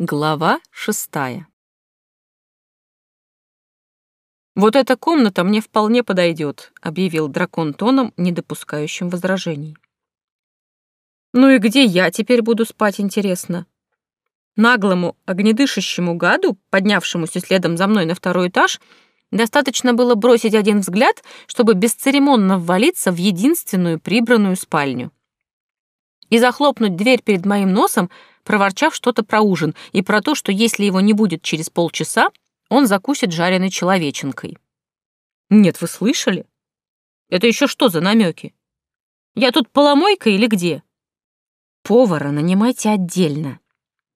Глава шестая. «Вот эта комната мне вполне подойдет», — объявил дракон тоном, не допускающим возражений. «Ну и где я теперь буду спать, интересно?» Наглому, огнедышащему гаду, поднявшемуся следом за мной на второй этаж, достаточно было бросить один взгляд, чтобы бесцеремонно ввалиться в единственную прибранную спальню и захлопнуть дверь перед моим носом, проворчав что-то про ужин и про то, что если его не будет через полчаса, он закусит жареной человеченкой. Нет, вы слышали? Это еще что за намеки? Я тут поломойка или где? Повара нанимайте отдельно.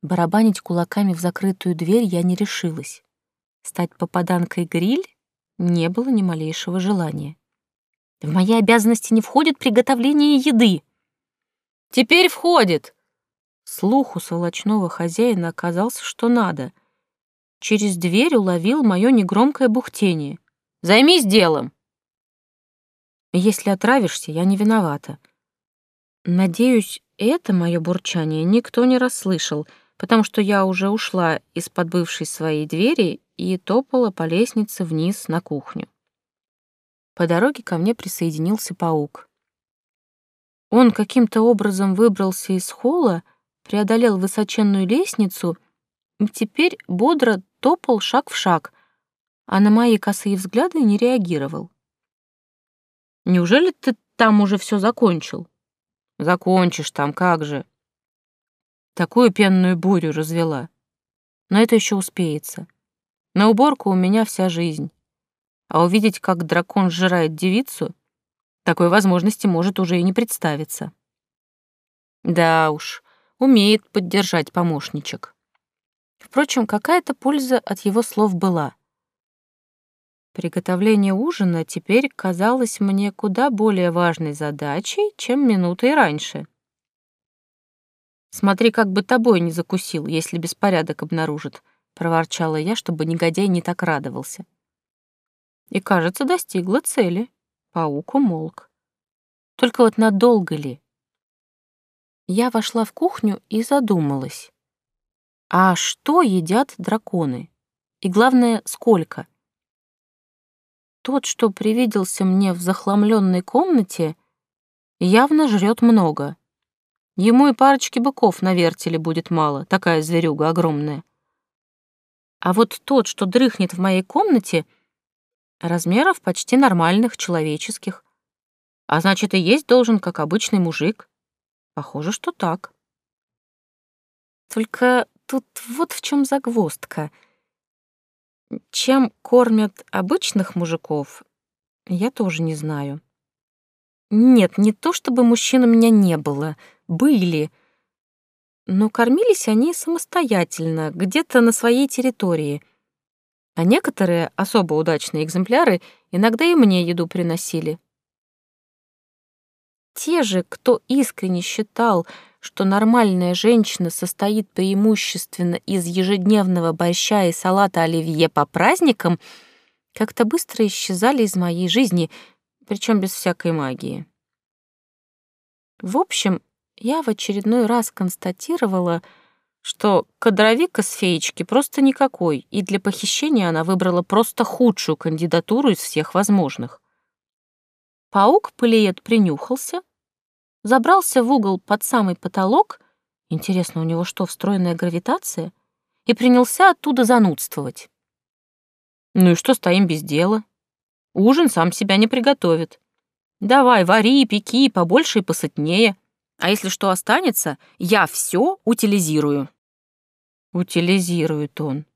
Барабанить кулаками в закрытую дверь я не решилась. Стать попаданкой гриль не было ни малейшего желания. В мои обязанности не входит приготовление еды. Теперь входит. Слух у сволочного хозяина оказался, что надо. Через дверь уловил мое негромкое бухтение. «Займись делом!» «Если отравишься, я не виновата». Надеюсь, это мое бурчание никто не расслышал, потому что я уже ушла из-под бывшей своей двери и топала по лестнице вниз на кухню. По дороге ко мне присоединился паук. Он каким-то образом выбрался из холла, преодолел высоченную лестницу и теперь бодро топал шаг в шаг, а на мои косые взгляды не реагировал. «Неужели ты там уже все закончил?» «Закончишь там, как же!» Такую пенную бурю развела. Но это еще успеется. На уборку у меня вся жизнь. А увидеть, как дракон сжирает девицу, такой возможности может уже и не представиться. Да уж, умеет поддержать помощничек. Впрочем, какая-то польза от его слов была. Приготовление ужина теперь казалось мне куда более важной задачей, чем минутой раньше. «Смотри, как бы тобой не закусил, если беспорядок обнаружит», — проворчала я, чтобы негодяй не так радовался. И, кажется, достигла цели. Паук умолк. Только вот надолго ли? Я вошла в кухню и задумалась. А что едят драконы? И главное, сколько? Тот, что привиделся мне в захламленной комнате, явно жрет много. Ему и парочки быков на вертеле будет мало, такая зверюга огромная. А вот тот, что дрыхнет в моей комнате — Размеров почти нормальных, человеческих. А значит, и есть должен, как обычный мужик. Похоже, что так. Только тут вот в чем загвоздка. Чем кормят обычных мужиков, я тоже не знаю. Нет, не то чтобы мужчин у меня не было. Были. Но кормились они самостоятельно, где-то на своей территории — а некоторые, особо удачные экземпляры, иногда и мне еду приносили. Те же, кто искренне считал, что нормальная женщина состоит преимущественно из ежедневного борща и салата оливье по праздникам, как-то быстро исчезали из моей жизни, причем без всякой магии. В общем, я в очередной раз констатировала, что кадровика с феечки просто никакой, и для похищения она выбрала просто худшую кандидатуру из всех возможных. Паук-пылеет принюхался, забрался в угол под самый потолок, интересно, у него что, встроенная гравитация, и принялся оттуда занудствовать. Ну и что стоим без дела? Ужин сам себя не приготовит. Давай, вари, пеки, побольше и посытнее. А если что останется, я все утилизирую. Утилизирует он.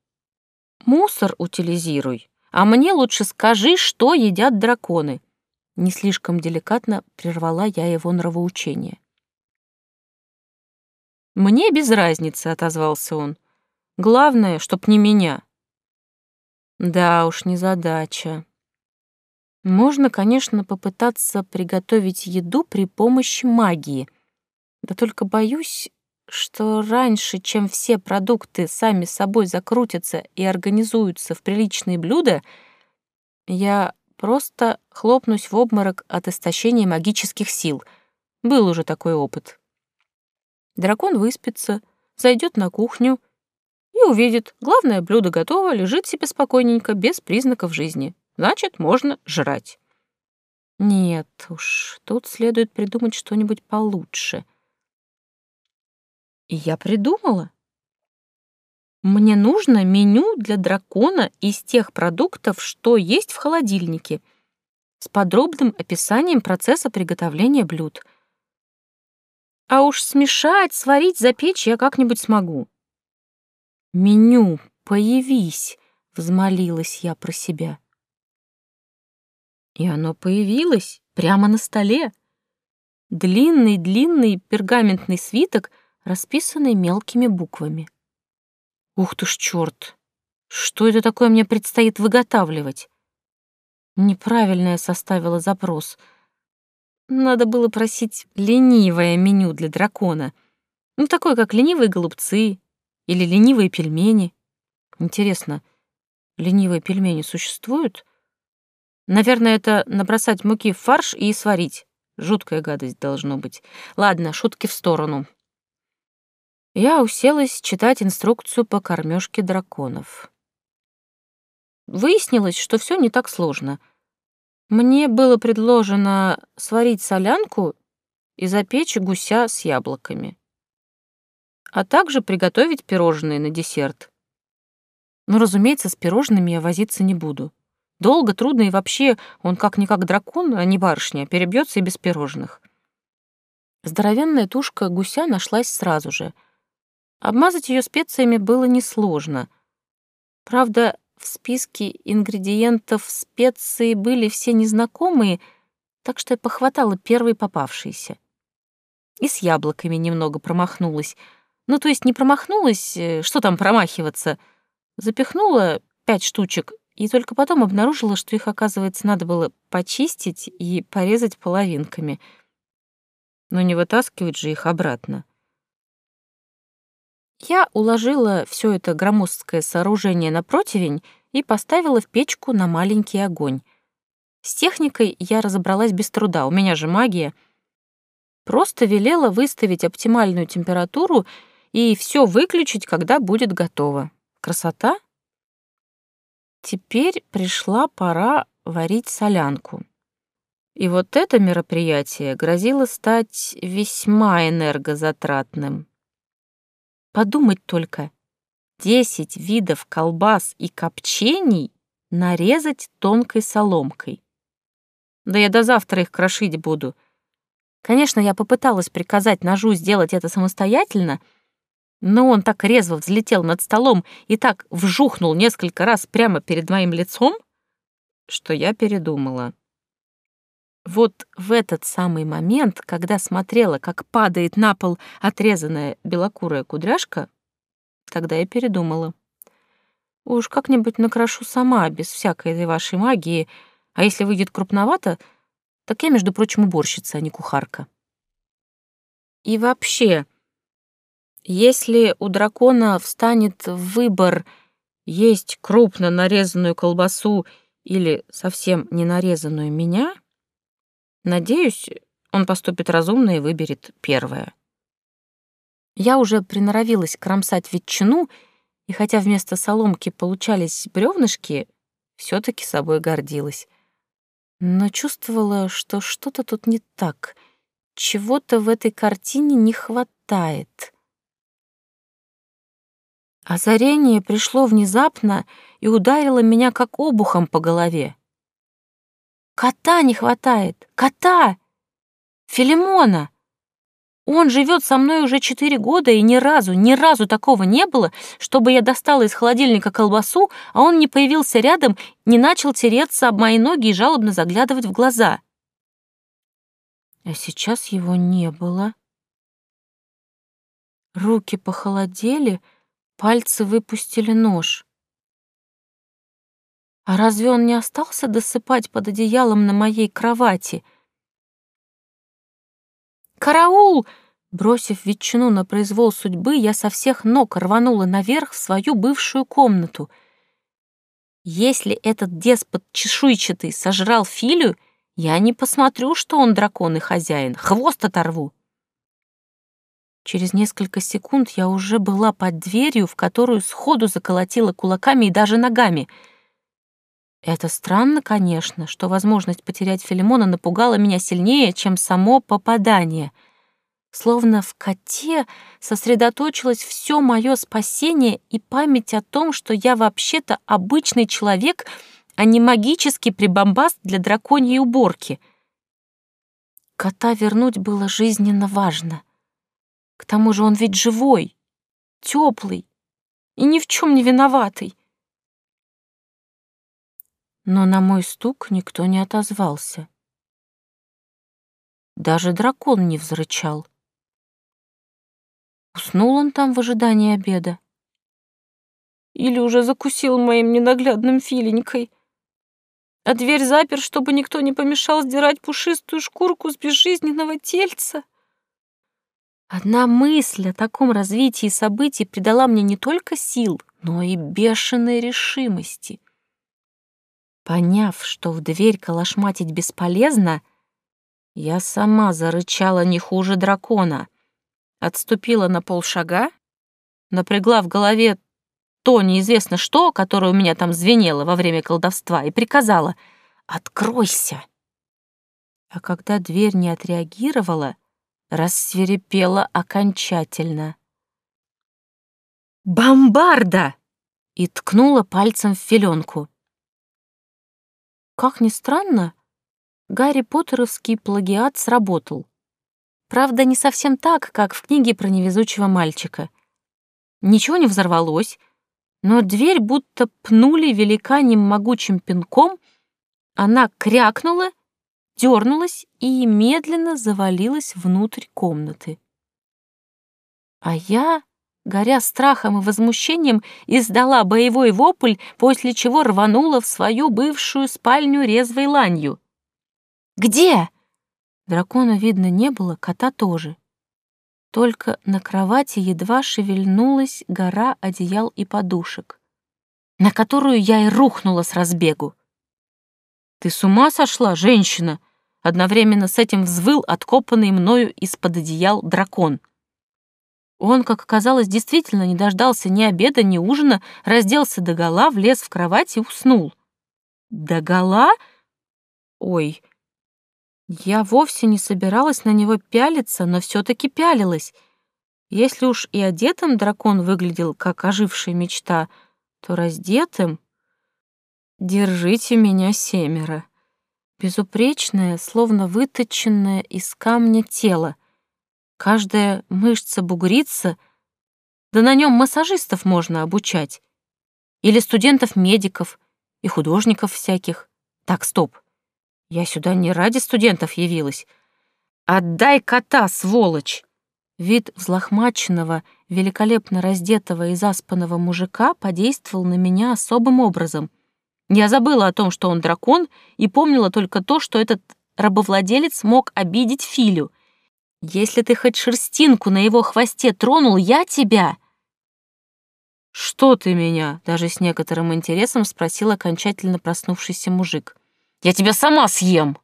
Мусор утилизируй. А мне лучше скажи, что едят драконы. Не слишком деликатно прервала я его нравоучение. «Мне без разницы», — отозвался он. «Главное, чтоб не меня». Да уж, не задача. Можно, конечно, попытаться приготовить еду при помощи магии — да только боюсь, что раньше, чем все продукты сами собой закрутятся и организуются в приличные блюда, я просто хлопнусь в обморок от истощения магических сил. Был уже такой опыт. Дракон выспится, зайдет на кухню увидит, главное блюдо готово, лежит себе спокойненько, без признаков жизни. Значит, можно жрать. Нет уж, тут следует придумать что-нибудь получше. Я придумала. Мне нужно меню для дракона из тех продуктов, что есть в холодильнике, с подробным описанием процесса приготовления блюд. А уж смешать, сварить, запечь я как-нибудь смогу. «Меню, появись!» — взмолилась я про себя. И оно появилось прямо на столе. Длинный-длинный пергаментный свиток, расписанный мелкими буквами. Ух ты ж черт! Что это такое мне предстоит выготавливать? Неправильно я составила запрос. Надо было просить ленивое меню для дракона. Ну, такое, как ленивые голубцы или ленивые пельмени. Интересно, ленивые пельмени существуют? Наверное, это набросать муки в фарш и сварить. Жуткая гадость должно быть. Ладно, шутки в сторону я уселась читать инструкцию по кормежке драконов. Выяснилось, что все не так сложно. Мне было предложено сварить солянку и запечь гуся с яблоками, а также приготовить пирожные на десерт. Но, разумеется, с пирожными я возиться не буду. Долго, трудно и вообще он как-никак дракон, а не барышня, перебьется и без пирожных. Здоровенная тушка гуся нашлась сразу же — Обмазать ее специями было несложно. Правда, в списке ингредиентов специи были все незнакомые, так что я похватала первые попавшиеся. И с яблоками немного промахнулась. Ну, то есть не промахнулась, э, что там промахиваться. Запихнула пять штучек и только потом обнаружила, что их, оказывается, надо было почистить и порезать половинками. Но не вытаскивать же их обратно. Я уложила все это громоздкое сооружение на противень и поставила в печку на маленький огонь. С техникой я разобралась без труда, у меня же магия. Просто велела выставить оптимальную температуру и все выключить, когда будет готово. Красота? Теперь пришла пора варить солянку. И вот это мероприятие грозило стать весьма энергозатратным. Подумать только. Десять видов колбас и копчений нарезать тонкой соломкой. Да я до завтра их крошить буду. Конечно, я попыталась приказать ножу сделать это самостоятельно, но он так резво взлетел над столом и так вжухнул несколько раз прямо перед моим лицом, что я передумала. Вот в этот самый момент, когда смотрела, как падает на пол отрезанная белокурая кудряшка, тогда я передумала. Уж как-нибудь накрашу сама, без всякой этой вашей магии, а если выйдет крупновато, так я, между прочим, уборщица, а не кухарка. И вообще, если у дракона встанет выбор есть крупно нарезанную колбасу или совсем не нарезанную меня — Надеюсь, он поступит разумно и выберет первое. Я уже приноровилась кромсать ветчину, и хотя вместо соломки получались бревнышки, все таки собой гордилась. Но чувствовала, что что-то тут не так, чего-то в этой картине не хватает. Озарение пришло внезапно и ударило меня как обухом по голове. Кота не хватает! Кота! Филимона! Он живет со мной уже четыре года, и ни разу, ни разу такого не было, чтобы я достала из холодильника колбасу, а он не появился рядом, не начал тереться об мои ноги и жалобно заглядывать в глаза. А сейчас его не было. Руки похолодели, пальцы выпустили нож. А разве он не остался досыпать под одеялом на моей кровати? «Караул!» Бросив ветчину на произвол судьбы, я со всех ног рванула наверх в свою бывшую комнату. Если этот деспот чешуйчатый сожрал Филю, я не посмотрю, что он дракон и хозяин, хвост оторву. Через несколько секунд я уже была под дверью, в которую сходу заколотила кулаками и даже ногами. Это странно, конечно, что возможность потерять Филимона напугала меня сильнее, чем само попадание. Словно в коте сосредоточилось все мое спасение и память о том, что я вообще-то обычный человек, а не магический прибамбаст для драконьей уборки. Кота вернуть было жизненно важно. К тому же он ведь живой, теплый и ни в чем не виноватый. Но на мой стук никто не отозвался. Даже дракон не взрычал. Уснул он там в ожидании обеда. Или уже закусил моим ненаглядным филенькой. А дверь запер, чтобы никто не помешал сдирать пушистую шкурку с безжизненного тельца. Одна мысль о таком развитии событий придала мне не только сил, но и бешеной решимости. Поняв, что в дверь калашматить бесполезно, я сама зарычала не хуже дракона, отступила на полшага, напрягла в голове то неизвестно что, которое у меня там звенело во время колдовства, и приказала «Откройся!». А когда дверь не отреагировала, рассверепела окончательно. «Бомбарда!» и ткнула пальцем в филенку. Как ни странно, Гарри Поттеровский плагиат сработал. Правда, не совсем так, как в книге про невезучего мальчика. Ничего не взорвалось, но дверь будто пнули великанем могучим пинком, она крякнула дернулась и медленно завалилась внутрь комнаты. А я, горя страхом и возмущением, издала боевой вопль, после чего рванула в свою бывшую спальню резвой ланью. «Где?» Дракона видно не было, кота тоже. Только на кровати едва шевельнулась гора одеял и подушек, на которую я и рухнула с разбегу. «Ты с ума сошла, женщина?» Одновременно с этим взвыл откопанный мною из-под одеял дракон. Он, как оказалось, действительно не дождался ни обеда, ни ужина, разделся догола, влез в кровать и уснул. Догола? Ой, я вовсе не собиралась на него пялиться, но все-таки пялилась. Если уж и одетым дракон выглядел как ожившая мечта, то раздетым... Держите меня семеро безупречное, словно выточенное из камня тело. Каждая мышца бугрится, да на нем массажистов можно обучать. Или студентов-медиков и художников всяких. Так, стоп. Я сюда не ради студентов явилась. Отдай кота, сволочь! Вид взлохмаченного, великолепно раздетого и заспанного мужика подействовал на меня особым образом — я забыла о том, что он дракон, и помнила только то, что этот рабовладелец мог обидеть Филю. Если ты хоть шерстинку на его хвосте тронул, я тебя... «Что ты меня?» — даже с некоторым интересом спросил окончательно проснувшийся мужик. «Я тебя сама съем!»